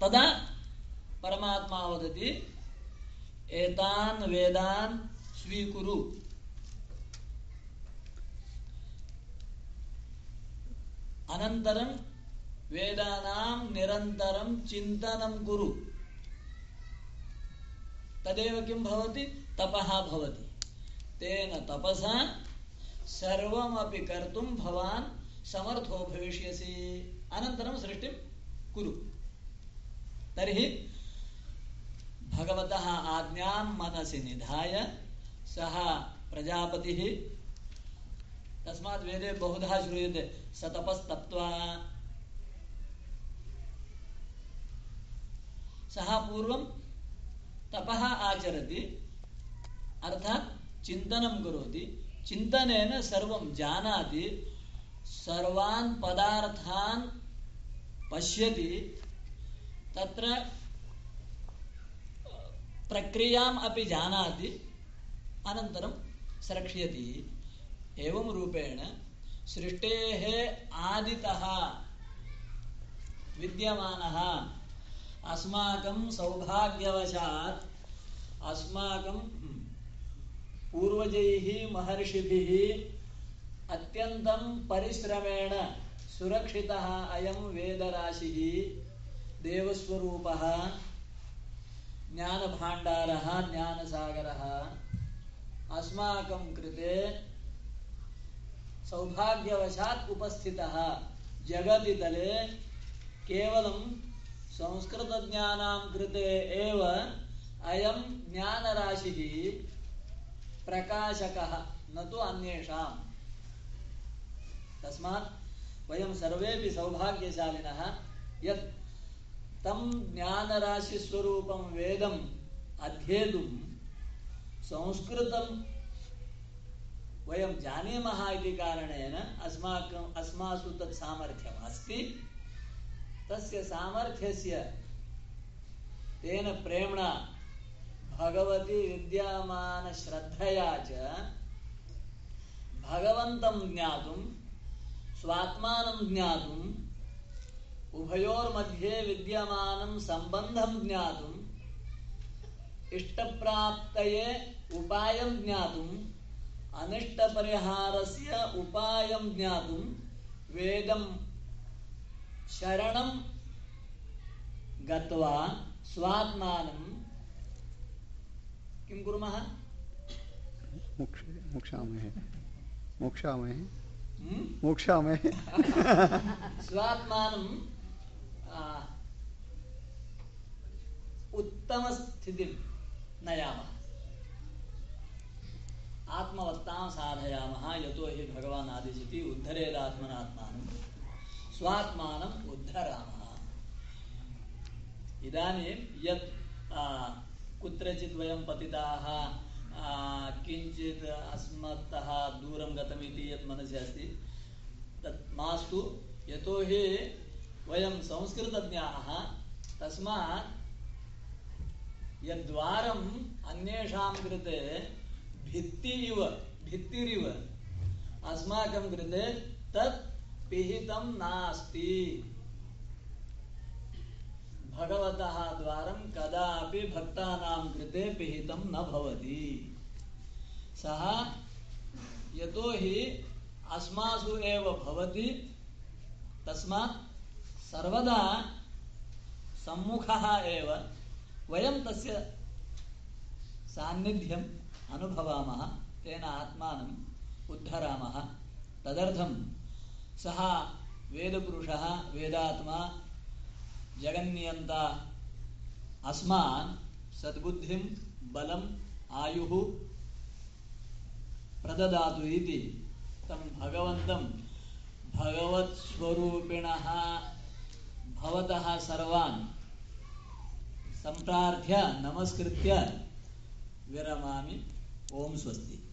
तदा परमात्मा वदति, एतान् वेदान् स्वीकुरु। अनन्तरं वेदानां निरन्तरं चिन्तनं कुरु। तदेव किं भवति? तपः भवति। तेन तपसा सर्वमपि कर्तुं भवान् समर्थो भविष्यसि। अनन्तरं सृष्टिं कुरु। तर्हि भगवतः आज्ञां मनसि निधाय सः प्रजापतिः तस्मात् वेदे बहुधा श्रूयते स तपस्तप्त्वा सः पूर्वं तपः आचरति, अर्थात् चिन्तनं करोति, चिन्तनेन सर्वं जानाति, सर्वान् पदार्थान् पश्यति तत्र प्रक्रियाम् अपि जानाति, अनन्तरं स्रक्ष्यति। एवं रूपेण सृष्टेः आदितः, विद्यमानः, अस्माकं सौभाग्यवशात्, अस्माकं पूर्वजैः, महर्षिभिः अत्यन्तं परिश्रमेण सुरक्षितः अयं वेदराशिः। देवस्वरूपः, ज्ञानभाण्डारः, ज्ञानसागरः, अस्माकं कृते सौभाग्यवशात् उपस्थितः। जगति तले केवलं संस्कृतज्ञानां कृते एव अयं ज्ञानराशिः प्रकाशकः, न तु अन्येषाम् तस्मात् वयं सर्वेपि सौभाग्यशालिनः, यत् तं ज्ञानराशिस्वरूपं वेदम् अध्येतुं संस्कृतं वयं जानीमः इति कारणेन अस्माकम् अस्मासु तत् सामर्थ्यम् अस्ति तस्य सामर्थ्यस्य तेन प्रेम्णा भगवति विद्यमानश्रद्धया च भगवन्तं ज्ञातुं, स्वात्मानं ज्ञातुम् उभयोर्मध्ये विद्यमानं सम्बन्धं ज्ञातुम् इष्टप्राप्तये उपायं ज्ञातुम् अनिष्टपरिहारस्य उपायं ज्ञातुं वेदं शरणं गत्वा स्वात्मानं किं कुर्मः? मोक्षामहे। मोक्षामहे। हम्म? मोक्षामहे। स्वात्मानं उत्तमस्थितिं नयामः आत्मवत्तां साधयामः यतो हि भगवान् आदिशति उद्धरेदात्मनात्मानं स्वात्मानम् उद्धरामः इदानीं यत् कुत्रचित् वयं पतिताः किञ्चित् अस्मत्तः दूरं गतमिति यत् मनसि अस्ति तत् मास्तु यतोहि वयं संस्कृतज्ञाः तस्मात् यद्वारम् अन्येषां कृते भित्ति इव भित्तिरिव अस्माकं कृते तत् पिहितं नास्ति। भगवतः द्वारं कदापि भक्तानां कृते पिहितं न भवति। सः यतोहि अस्मासु एव भवति, तस्मात् सर्वदा सम्मुखः एव वयं तस्य सान्निध्यं अनुभवामः, तेन आत्मानम् उद्धरामः। तदर्थं सः वेदपुरुषः, वेदात्मा, जगन्नियन्ता अस्मान् सद्बुद्धिं, बलम्, आयुः प्रददातु इति तं भगवन्तं भगवत्स्वरूपिणः। भवतः सर्वान् सम्प्रार्थ्य नमस्कृत्य विरमामि। ओम स्वस्ति।